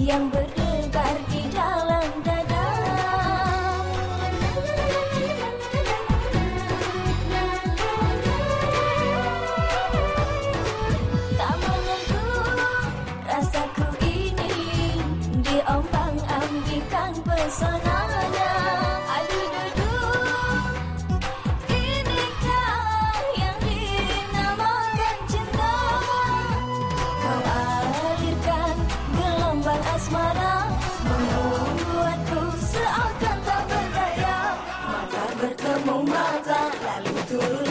yang berdebar di dalam dada. Tak mengerti rasaku ini diombang ambikan pesona. asmara Membuatku seakan tak berdaya. Mata bertemu mata lalu turun